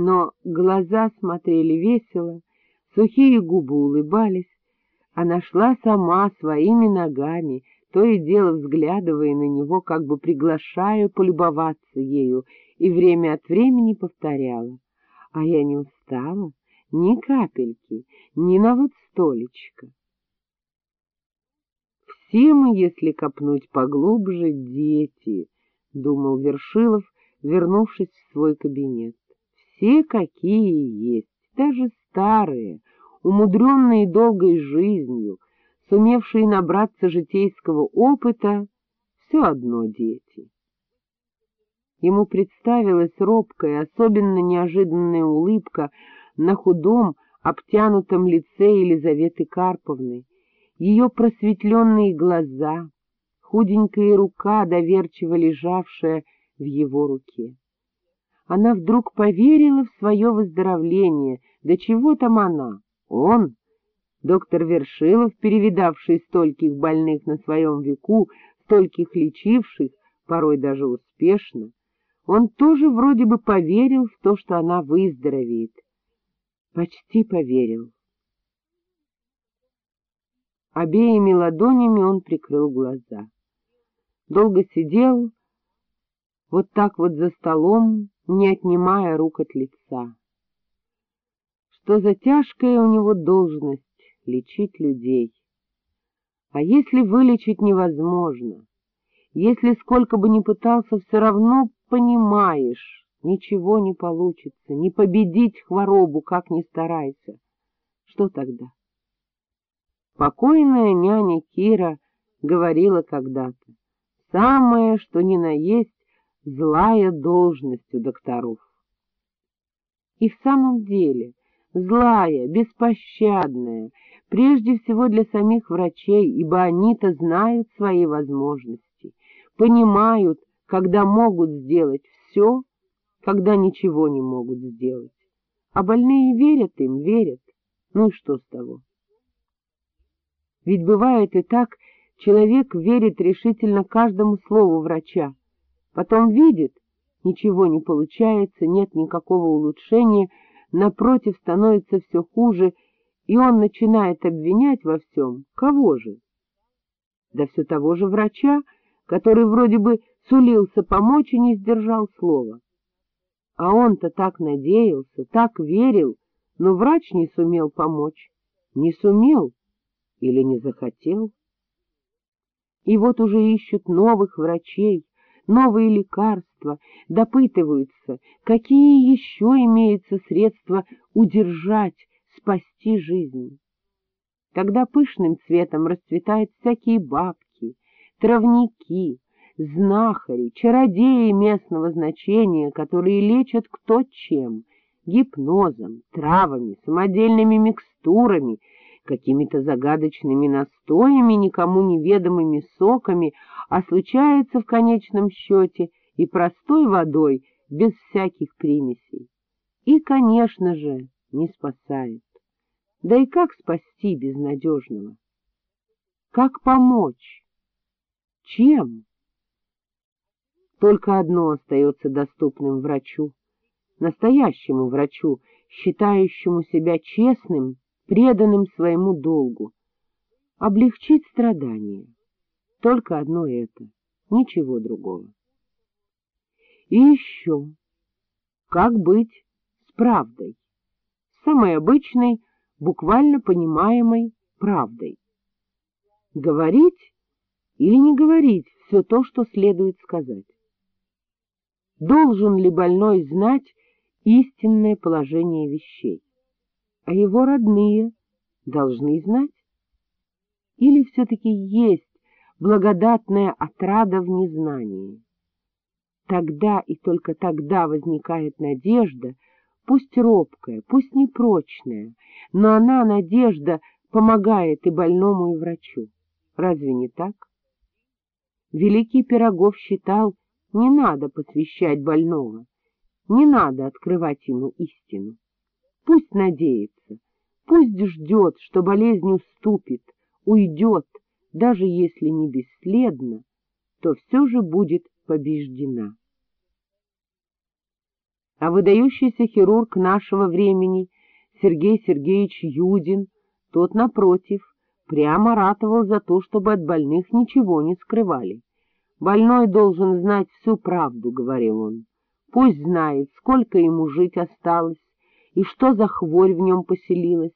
Но глаза смотрели весело, сухие губы улыбались, она шла сама своими ногами, то и дело взглядывая на него, как бы приглашая полюбоваться ею, и время от времени повторяла. А я не устала, ни капельки, ни на вот столечко. Все мы, если копнуть поглубже, дети, — думал Вершилов, вернувшись в свой кабинет. Все, какие есть, даже старые, умудренные долгой жизнью, сумевшие набраться житейского опыта, все одно дети. Ему представилась робкая, особенно неожиданная улыбка на худом, обтянутом лице Елизаветы Карповны, ее просветленные глаза, худенькая рука, доверчиво лежавшая в его руке. Она вдруг поверила в свое выздоровление, да чего там она, он, доктор Вершилов, перевидавший стольких больных на своем веку, стольких лечивших, порой даже успешно, он тоже вроде бы поверил в то, что она выздоровеет. Почти поверил. Обеими ладонями он прикрыл глаза. Долго сидел, вот так вот за столом, не отнимая рук от лица что за тяжкая у него должность — лечить людей. А если вылечить невозможно, если сколько бы ни пытался, все равно понимаешь, ничего не получится, не победить хворобу, как ни старайся, что тогда? Покойная няня Кира говорила когда-то, самое, что ни на есть, злая должность у докторов. И в самом деле злая, беспощадная, прежде всего для самих врачей, ибо они-то знают свои возможности, понимают, когда могут сделать все, когда ничего не могут сделать. А больные верят им, верят. Ну и что с того? Ведь бывает и так, человек верит решительно каждому слову врача, потом видит, ничего не получается, нет никакого улучшения, напротив, становится все хуже, и он начинает обвинять во всем. Кого же? Да все того же врача, который вроде бы сулился помочь и не сдержал слова. А он-то так надеялся, так верил, но врач не сумел помочь. Не сумел или не захотел. И вот уже ищут новых врачей, новые лекарства, допытываются, какие еще имеются средства удержать, спасти жизнь. Тогда пышным цветом расцветают всякие бабки, травники, знахари, чародеи местного значения, которые лечат кто чем — гипнозом, травами, самодельными микстурами, какими-то загадочными настоями, никому неведомыми соками, а случается в конечном счете и простой водой, без всяких примесей. И, конечно же, не спасает. Да и как спасти безнадежного? Как помочь? Чем? Только одно остается доступным врачу, настоящему врачу, считающему себя честным преданным своему долгу, облегчить страдания. Только одно это, ничего другого. И еще, как быть с правдой, самой обычной, буквально понимаемой правдой. Говорить или не говорить все то, что следует сказать? Должен ли больной знать истинное положение вещей? А его родные должны знать? Или все-таки есть благодатная отрада в незнании? Тогда и только тогда возникает надежда, пусть робкая, пусть непрочная, но она, надежда, помогает и больному, и врачу. Разве не так? Великий Пирогов считал, не надо посвящать больного, не надо открывать ему истину. Пусть надеется, пусть ждет, что болезнь уступит, уйдет, даже если не бесследно, то все же будет побеждена. А выдающийся хирург нашего времени Сергей Сергеевич Юдин, тот, напротив, прямо ратовал за то, чтобы от больных ничего не скрывали. «Больной должен знать всю правду», — говорил он. «Пусть знает, сколько ему жить осталось и что за хворь в нем поселилась,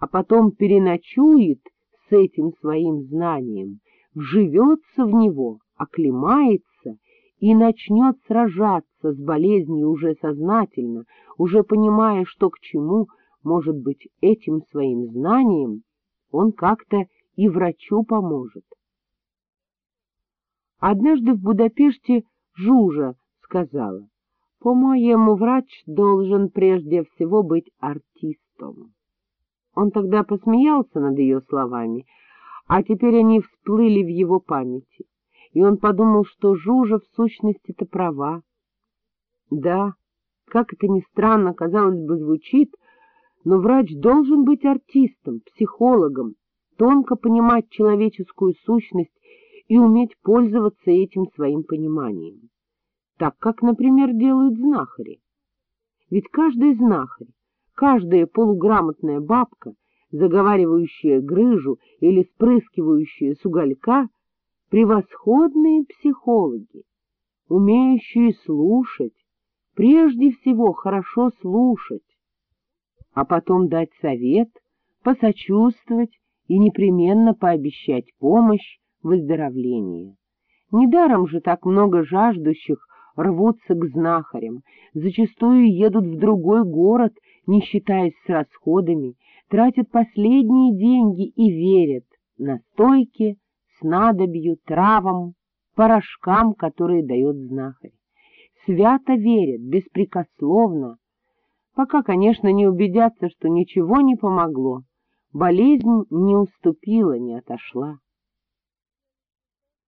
а потом переночует с этим своим знанием, вживется в него, оклемается и начнет сражаться с болезнью уже сознательно, уже понимая, что к чему, может быть, этим своим знанием он как-то и врачу поможет. Однажды в Будапеште Жужа сказала, «По-моему, врач должен прежде всего быть артистом». Он тогда посмеялся над ее словами, а теперь они всплыли в его памяти, и он подумал, что Жужа в сущности-то права. Да, как это ни странно, казалось бы, звучит, но врач должен быть артистом, психологом, тонко понимать человеческую сущность и уметь пользоваться этим своим пониманием. Так как, например, делают знахари. Ведь каждый знахарь, каждая полуграмотная бабка, заговаривающая грыжу или спрыскивающая с превосходные психологи, умеющие слушать, прежде всего хорошо слушать, а потом дать совет, посочувствовать и непременно пообещать помощь выздоровления. Недаром же так много жаждущих рвутся к знахарям, зачастую едут в другой город, не считаясь с расходами, тратят последние деньги и верят настойке, снадобью, травам, порошкам, которые дает знахарь. Свято верят, беспрекословно, пока, конечно, не убедятся, что ничего не помогло, болезнь не уступила, не отошла.